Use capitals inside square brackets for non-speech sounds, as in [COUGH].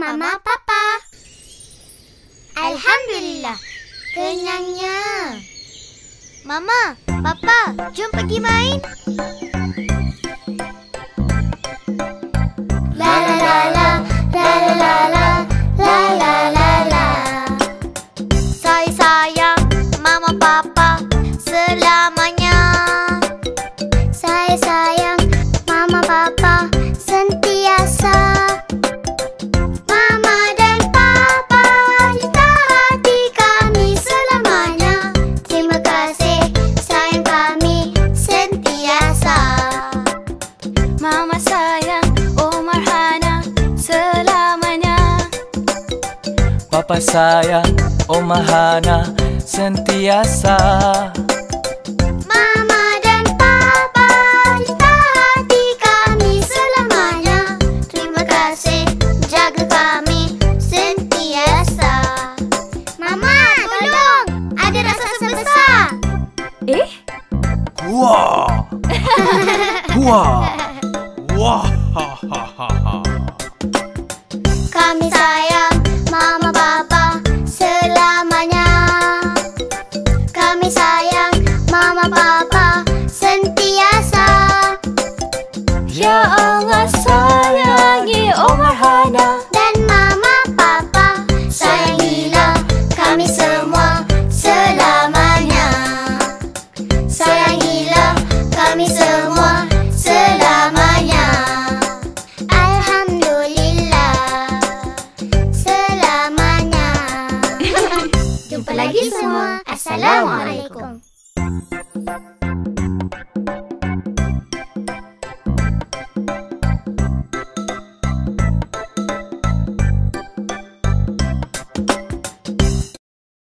Mama, Papa. Alhamdulillah. Kenyangnya. Mama, Papa, jom pergi main. La la la la, la la la la, la la la. Saya sayang Mama, Papa Papa sayang Oma Hana sentiasa Mama dan Papa cinta hati kami selamanya. Terima kasih jaga kami sentiasa. Mama, tolong! Ada raksasa besar. Eh? Wah! [LAUGHS] Wah! Wah! Ha, ha, ha, ha. Kami sayang Mama Papa Jumpa lagi semua. Assalamualaikum.